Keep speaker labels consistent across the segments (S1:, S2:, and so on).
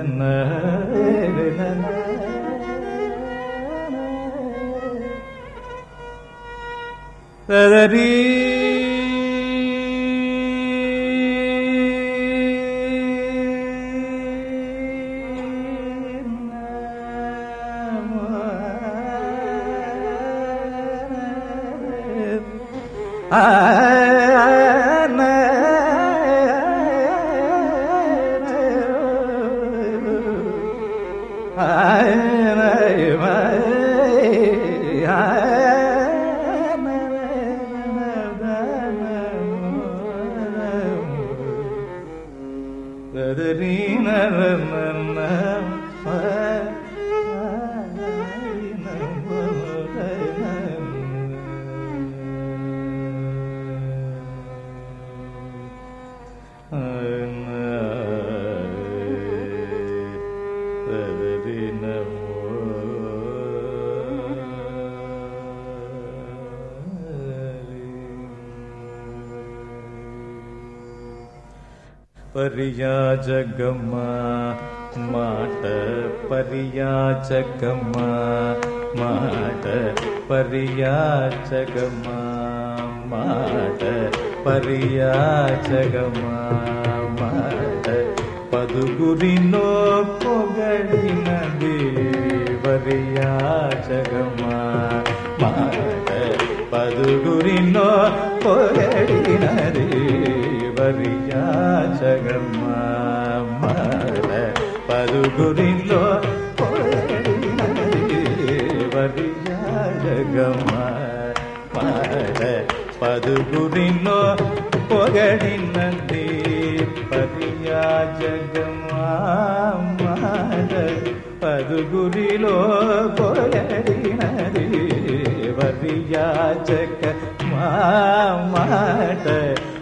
S1: നമോ തദരി നന്ന I పరియాజగమ్మా మాట పరియాజగమ్మా మాట పరియాజగమ్మా మాట పరియాజగమ్మా మాట పదుగురినో పొగడినది పరియాజగమ్మా మాట పదుగురినో పొగడినది వరియాచగమ్మా మాల పదుగురిలో వరియాచగమ్మా మాల పదుగురిలో పొగడినది పరియాజగమ్మా మాల పదుగురిలో పొగడినది వరియాచక మాట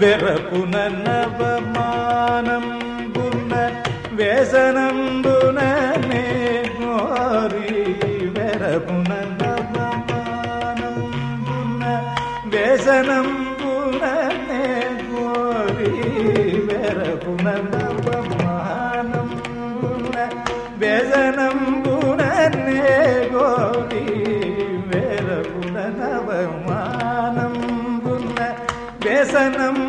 S1: வெற புனநவமானம் புன வேசனம் புனே மாறி வெற புனநவமானம் புன வேசனம் புனே மாறி வெற புனநவமானம் புன வேசனம் புனே கோரி வேற புனநவமானம் புன வேசனம்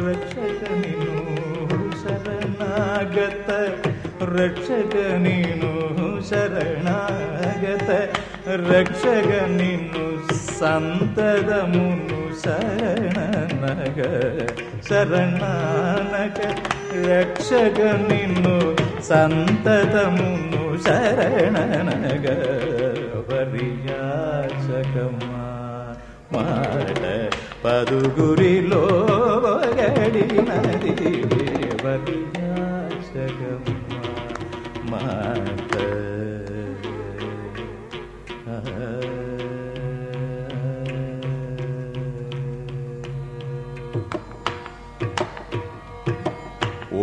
S1: రక్షక నిను శరణాగత రక్షక నిను శరణాగత రక్షగ నిన్ను సంతదమును శరణనగ శరణనగ రక్షగ నిన్ను సంతతమును శరణనగ వరియాచకమా మాట పదుగురిలో గడినది వరియాచకమా మాట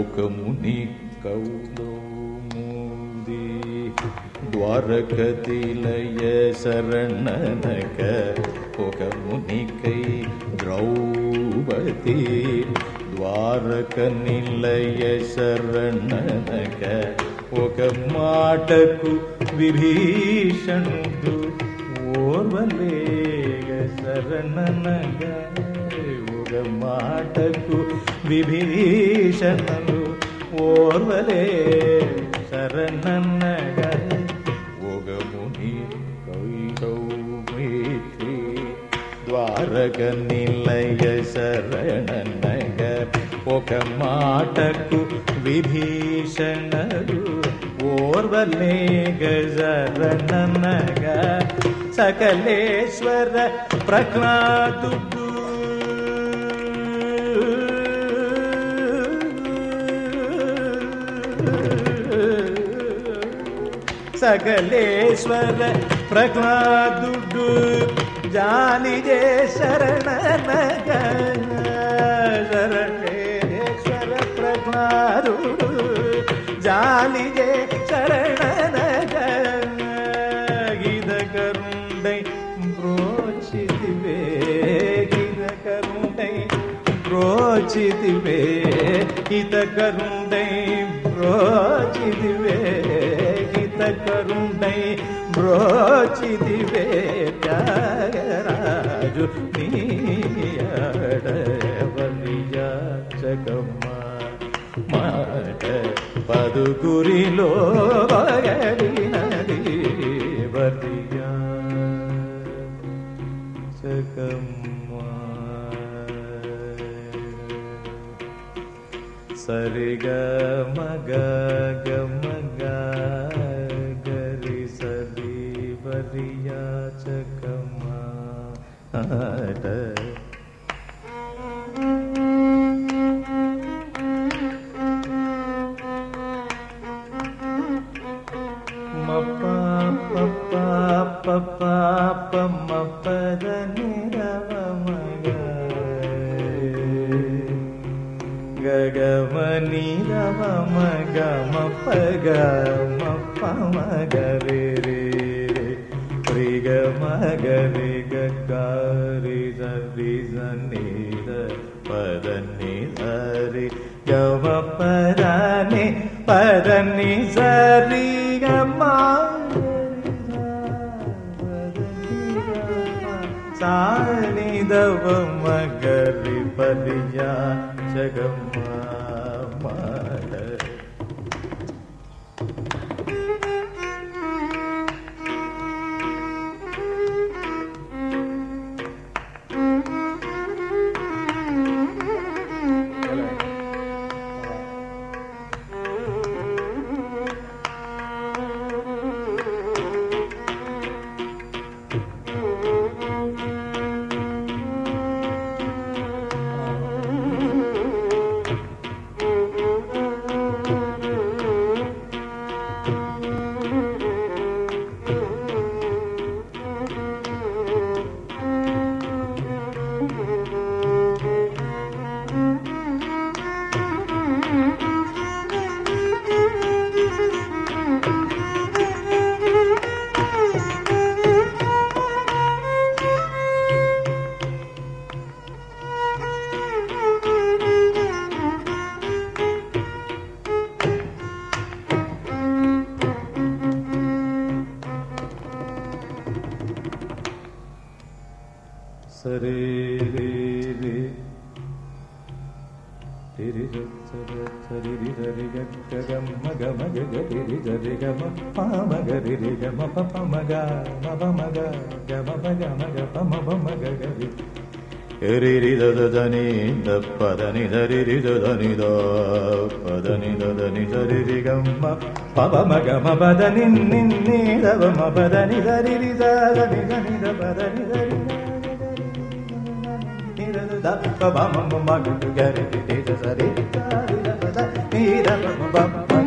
S1: ఒక ముని కౌలోముది ద్వారకతిలయ శరణనక. ఒక మునికై ద్రౌ ద్రౌపది ద్వారక నిలయ శరణనక ఒక మాటకు విభీషణుడు ఓర్వలేగ శరణనగా ఒక మాటకు విభీషణులు ఓర్వలే శరణన్నగా ద్వారక నిలయ శరణనగ ఒక మాటకు విభీషణుడు ఓర్వలే గజరణనగా సకలేశ్వర ప్రహ్లాదుడు సకలేశ్వర ప్రహ్లాదుడు జాలిజే శరణనగ శరణేశ్వర ప్రహ్లాదుడు జాలిజే శరణనగ గిదకరుండై బ్రోచితివే గిదకరుండై బ్రోచితివే హితకరుండై బ్రోచితివే హితకరుండై బ్రోచితివే వేటరాజు నీయడవలియాచకమ్మా మాట పదుగురిలో గడినది వదియా చకమ్మా సరిగ మగ గమగ ಗಗಮನಿ ರವ ಮಗ ಮಪ್ಪ ಗ ಮಪ್ಪ ಮಗರಿ ग मगरि गारी सरि जनि सरि गनि सरि गमा सारी द मगरि परिया जगम्। ಗಮಗ ಪಮ ಬಮ ಗಗರಿ ರಿರಿ ದದ ದನಿ ದ ಪದ ನಿ ದರಿ ರಿ ದದ ನಿ ದ ಪದ ನಿ ದದ ನಿ ದರಿ ರಿ ಗಮ್ಮ ಪಮ ಮಗ ಮ ಬದ ನಿ ನಿ ದ ಮ ಬದ ನಿ ದರಿ ರಿ ದ ದ ನಿ ದ ನಿ ದ ಪದ ನಿ ದರಿ ನಿ ದ ದ ಪ ಬಮ ಮ ಮ ಗ ಗ ರಿ ರಿ ದ ಸರಿ ದ ದ ನಿ ದ ಮ ಬಮ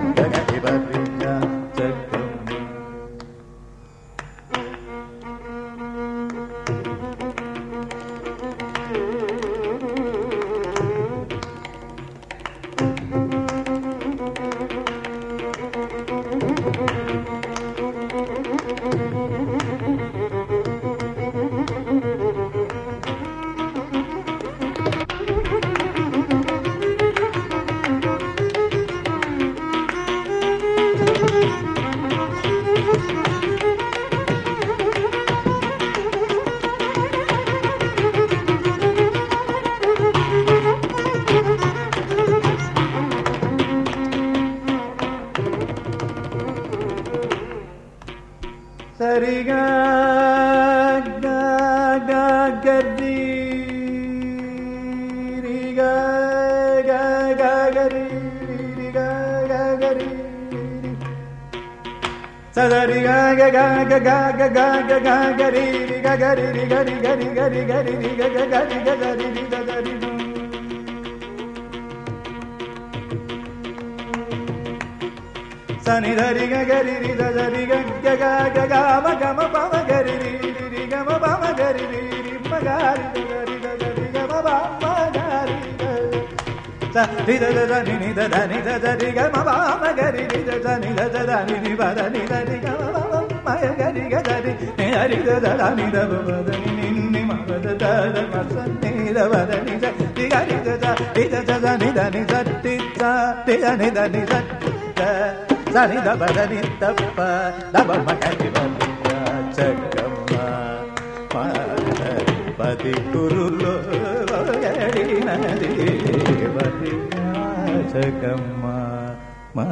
S1: Sarigam Sadari ga ga ga ga ga ga ga ga ga ga ri ri ga ga ri ri ga ri ga ri ga ri ga ri ri ga ga ga ri ga ga ri ri ga ga ri ri Sani dari ga ga ri ri da da ri ga ga ga ga ga ma ga ma pa ma ga స రి ద ద ని ని ద ద ని ద ద రి గ మ ప మ గరి రి ద ద ని ద ద ద ని ని బ ద ని ద రి గ మ ప మ మ గరి గ ద రి ని ద రి ద ద ద ని ద బ బ ద ని ని ని మ ద ద ద మ స ని ద ద ని ద రి గ రి ద ద రి ద ద ద ని ద ని ద టి ద ద ని ద ని ద ద ద బ ద ని ద ప ద బ మ గ రి చక్కమ్మ పది గురులో గడినది मा